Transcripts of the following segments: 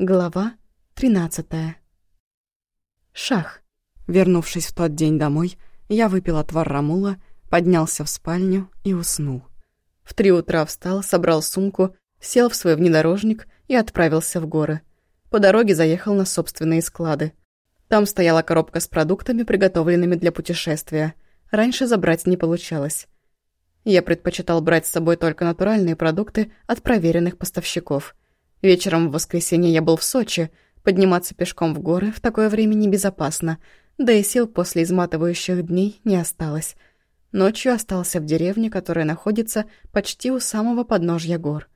Глава 13 Шах. Вернувшись в тот день домой, я выпил отвар рамула, поднялся в спальню и уснул. В три утра встал, собрал сумку, сел в свой внедорожник и отправился в горы. По дороге заехал на собственные склады. Там стояла коробка с продуктами, приготовленными для путешествия. Раньше забрать не получалось. Я предпочитал брать с собой только натуральные продукты от проверенных поставщиков – Вечером в воскресенье я был в Сочи. Подниматься пешком в горы в такое время небезопасно, да и сил после изматывающих дней не осталось. Ночью остался в деревне, которая находится почти у самого подножья гор.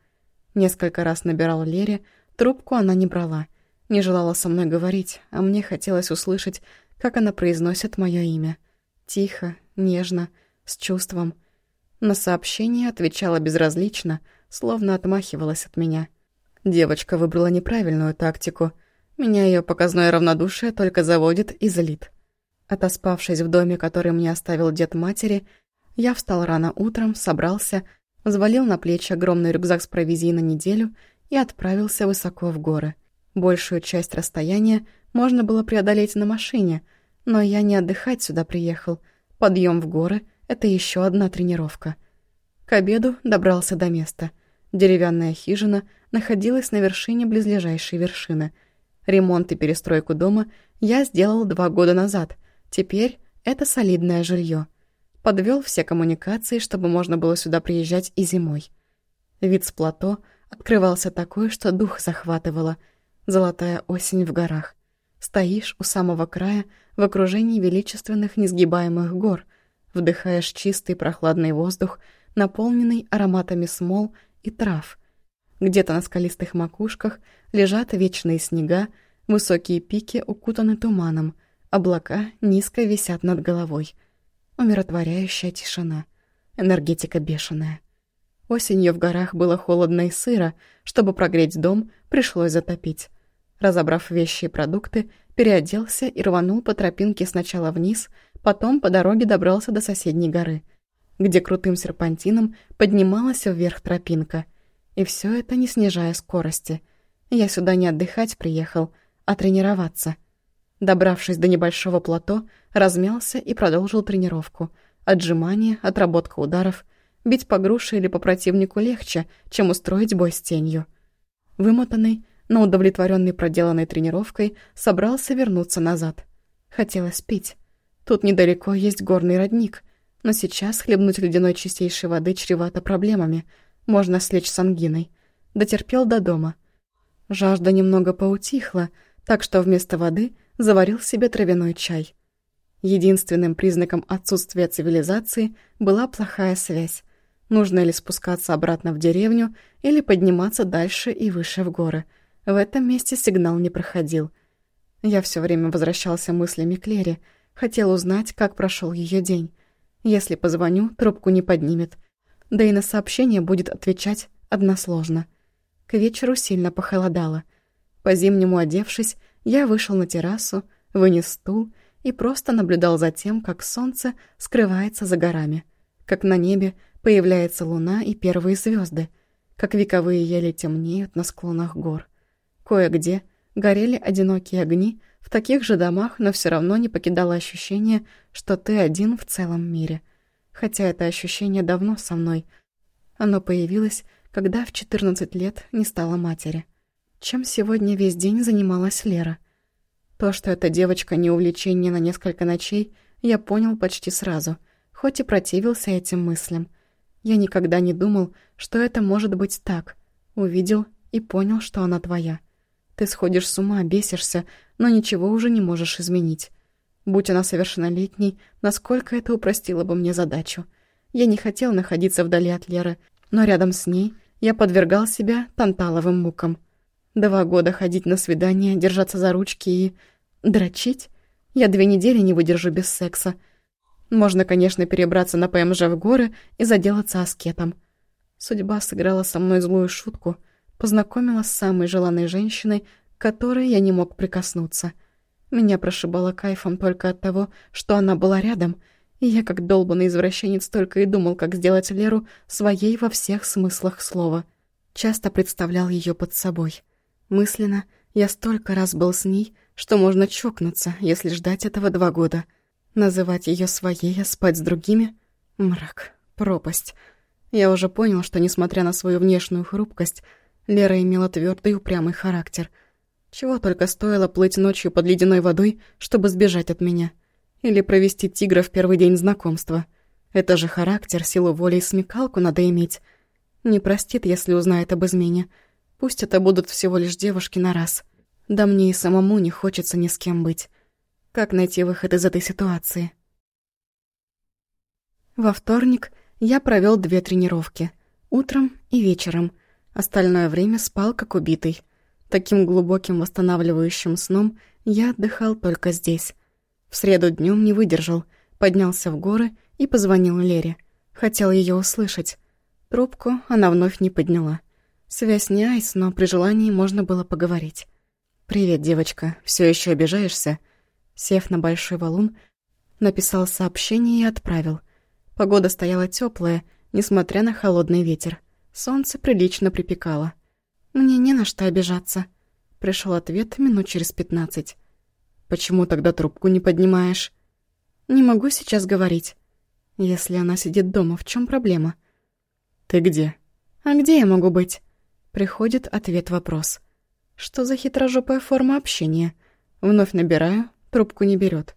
Несколько раз набирал Лере, трубку она не брала. Не желала со мной говорить, а мне хотелось услышать, как она произносит мое имя. Тихо, нежно, с чувством. На сообщение отвечала безразлично, словно отмахивалась от меня. Девочка выбрала неправильную тактику. Меня ее показное равнодушие только заводит и злит. Отоспавшись в доме, который мне оставил дед матери, я встал рано утром, собрался, взвалил на плечи огромный рюкзак с провизией на неделю и отправился высоко в горы. Большую часть расстояния можно было преодолеть на машине, но я не отдыхать сюда приехал. Подъем в горы — это еще одна тренировка. К обеду добрался до места. Деревянная хижина находилась на вершине близлежащей вершины. Ремонт и перестройку дома я сделал два года назад. Теперь это солидное жилье. Подвел все коммуникации, чтобы можно было сюда приезжать и зимой. Вид с плато открывался такой, что дух захватывало. Золотая осень в горах. Стоишь у самого края в окружении величественных несгибаемых гор, вдыхаешь чистый прохладный воздух, наполненный ароматами смол и трав. Где-то на скалистых макушках лежат вечные снега, высокие пики укутаны туманом, облака низко висят над головой. Умиротворяющая тишина, энергетика бешеная. Осенью в горах было холодно и сыро, чтобы прогреть дом, пришлось затопить. Разобрав вещи и продукты, переоделся и рванул по тропинке сначала вниз, потом по дороге добрался до соседней горы — где крутым серпантином поднималась вверх тропинка. И все это не снижая скорости. Я сюда не отдыхать приехал, а тренироваться. Добравшись до небольшого плато, размялся и продолжил тренировку. Отжимания, отработка ударов. Бить по груше или по противнику легче, чем устроить бой с тенью. Вымотанный, но удовлетворенный проделанной тренировкой, собрался вернуться назад. Хотелось пить. Тут недалеко есть горный родник, но сейчас хлебнуть ледяной чистейшей воды чревато проблемами. Можно слечь с ангиной. Дотерпел до дома. Жажда немного поутихла, так что вместо воды заварил себе травяной чай. Единственным признаком отсутствия цивилизации была плохая связь. Нужно ли спускаться обратно в деревню или подниматься дальше и выше в горы. В этом месте сигнал не проходил. Я все время возвращался мыслями к Лере, хотел узнать, как прошел ее день. Если позвоню, трубку не поднимет. Да и на сообщение будет отвечать односложно. К вечеру сильно похолодало. По-зимнему одевшись, я вышел на террасу, вынес стул и просто наблюдал за тем, как солнце скрывается за горами, как на небе появляется луна и первые звезды, как вековые ели темнеют на склонах гор. Кое-где горели одинокие огни, в таких же домах, но все равно не покидало ощущение, что ты один в целом мире. Хотя это ощущение давно со мной. Оно появилось, когда в 14 лет не стала матери. Чем сегодня весь день занималась Лера? То, что эта девочка не увлечение на несколько ночей, я понял почти сразу, хоть и противился этим мыслям. Я никогда не думал, что это может быть так. Увидел и понял, что она твоя. Ты сходишь с ума, бесишься, но ничего уже не можешь изменить. Будь она совершеннолетней, насколько это упростило бы мне задачу. Я не хотел находиться вдали от Леры, но рядом с ней я подвергал себя танталовым мукам. Два года ходить на свидания, держаться за ручки и... дрочить? Я две недели не выдержу без секса. Можно, конечно, перебраться на ПМЖ в горы и заделаться аскетом. Судьба сыграла со мной злую шутку — познакомила с самой желанной женщиной, которой я не мог прикоснуться. Меня прошибало кайфом только от того, что она была рядом, и я, как долбанный извращенец, только и думал, как сделать Леру своей во всех смыслах слова. Часто представлял ее под собой. Мысленно Я столько раз был с ней, что можно чокнуться, если ждать этого два года. Называть ее своей, а спать с другими — мрак, пропасть. Я уже понял, что, несмотря на свою внешнюю хрупкость, Лера имела твердый упрямый характер. Чего только стоило плыть ночью под ледяной водой, чтобы сбежать от меня. Или провести тигра в первый день знакомства. Это же характер, силу воли и смекалку надо иметь. Не простит, если узнает об измене. Пусть это будут всего лишь девушки на раз. Да мне и самому не хочется ни с кем быть. Как найти выход из этой ситуации? Во вторник я провел две тренировки. Утром и вечером. Остальное время спал как убитый. Таким глубоким восстанавливающим сном я отдыхал только здесь. В среду днем не выдержал, поднялся в горы и позвонил Лере. Хотел ее услышать. Трубку она вновь не подняла. Связь не айс, но при желании можно было поговорить. «Привет, девочка. Все еще обижаешься?» Сев на большой валун, написал сообщение и отправил. Погода стояла теплая, несмотря на холодный ветер. Солнце прилично припекало. «Мне не на что обижаться», — пришел ответ минут через пятнадцать. «Почему тогда трубку не поднимаешь?» «Не могу сейчас говорить. Если она сидит дома, в чем проблема?» «Ты где?» «А где я могу быть?» Приходит ответ-вопрос. «Что за хитрожопая форма общения?» Вновь набираю, трубку не берет.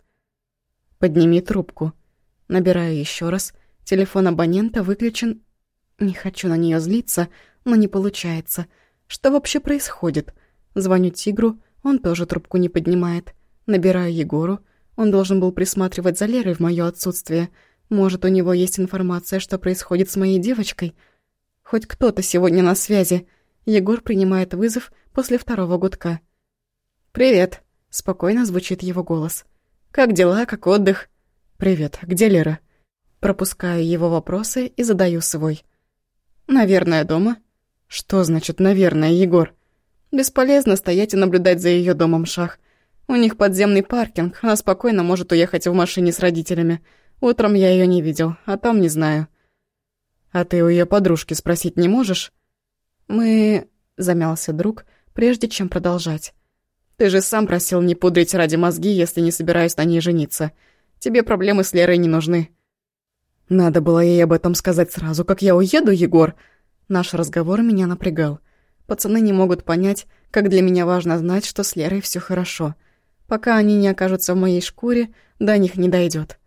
«Подними трубку», Набираю еще раз. Телефон абонента выключен. Не хочу на нее злиться, но не получается. Что вообще происходит? Звоню Тигру, он тоже трубку не поднимает. Набираю Егору. Он должен был присматривать за Лерой в мое отсутствие. Может, у него есть информация, что происходит с моей девочкой? Хоть кто-то сегодня на связи. Егор принимает вызов после второго гудка. «Привет», — спокойно звучит его голос. «Как дела, как отдых?» «Привет, где Лера?» Пропускаю его вопросы и задаю свой. «Наверное, дома». «Что значит «наверное», Егор?» «Бесполезно стоять и наблюдать за ее домом, Шах. У них подземный паркинг, она спокойно может уехать в машине с родителями. Утром я ее не видел, а там не знаю». «А ты у ее подружки спросить не можешь?» «Мы...» — замялся друг, прежде чем продолжать. «Ты же сам просил не пудрить ради мозги, если не собираюсь на ней жениться. Тебе проблемы с Лерой не нужны». «Надо было ей об этом сказать сразу, как я уеду, Егор!» Наш разговор меня напрягал. Пацаны не могут понять, как для меня важно знать, что с Лерой все хорошо. Пока они не окажутся в моей шкуре, до них не дойдет.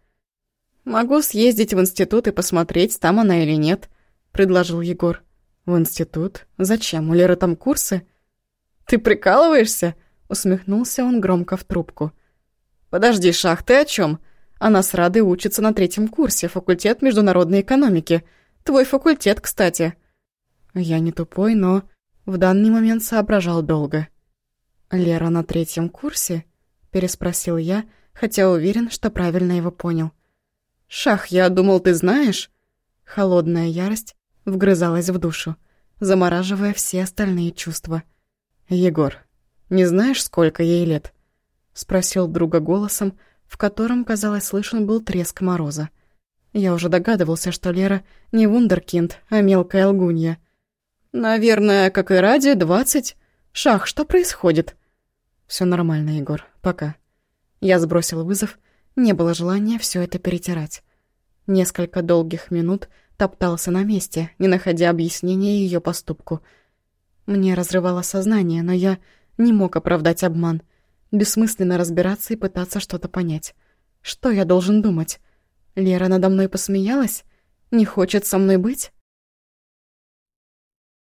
«Могу съездить в институт и посмотреть, там она или нет», — предложил Егор. «В институт? Зачем? У Леры там курсы?» «Ты прикалываешься?» — усмехнулся он громко в трубку. «Подожди, Шах, ты о чем? Она с Радой учится на третьем курсе, факультет международной экономики. Твой факультет, кстати». Я не тупой, но в данный момент соображал долго. «Лера на третьем курсе?» — переспросил я, хотя уверен, что правильно его понял. «Шах, я думал, ты знаешь?» Холодная ярость вгрызалась в душу, замораживая все остальные чувства. «Егор, не знаешь, сколько ей лет?» — спросил друга голосом, в котором, казалось, слышен был треск мороза. Я уже догадывался, что Лера не вундеркинд, а мелкая лгунья. «Наверное, как и ради, двадцать. Шах, что происходит?» Все нормально, Егор, пока». Я сбросил вызов, не было желания все это перетирать. Несколько долгих минут топтался на месте, не находя объяснения ее поступку. Мне разрывало сознание, но я не мог оправдать обман — Бессмысленно разбираться и пытаться что-то понять. Что я должен думать? Лера надо мной посмеялась? Не хочет со мной быть?